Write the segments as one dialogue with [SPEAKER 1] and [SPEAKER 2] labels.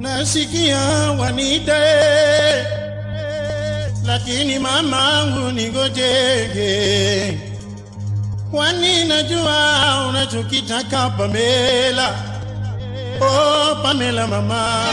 [SPEAKER 1] nasikia wanite, lakini mamangu ningojege, kwani najua unachokitaka Pamela. Oh Pamela mama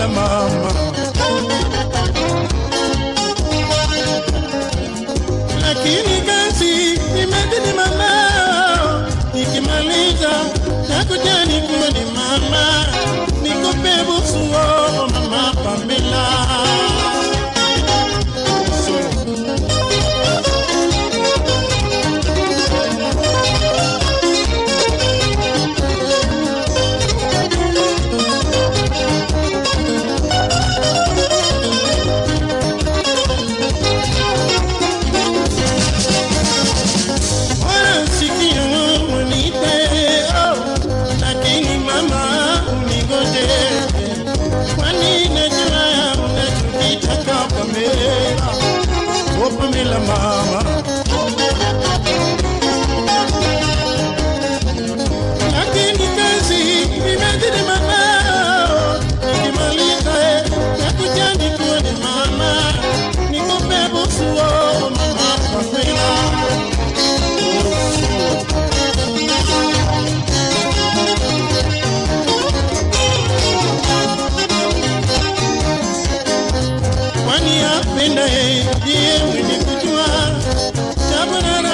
[SPEAKER 1] la mama lakini kazi imedini mama nikimaliza Apenda ye, eh, eh, ye mwenye kujua ah. Chabona na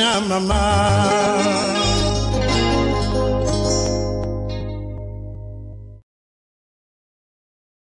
[SPEAKER 1] i'ma mama.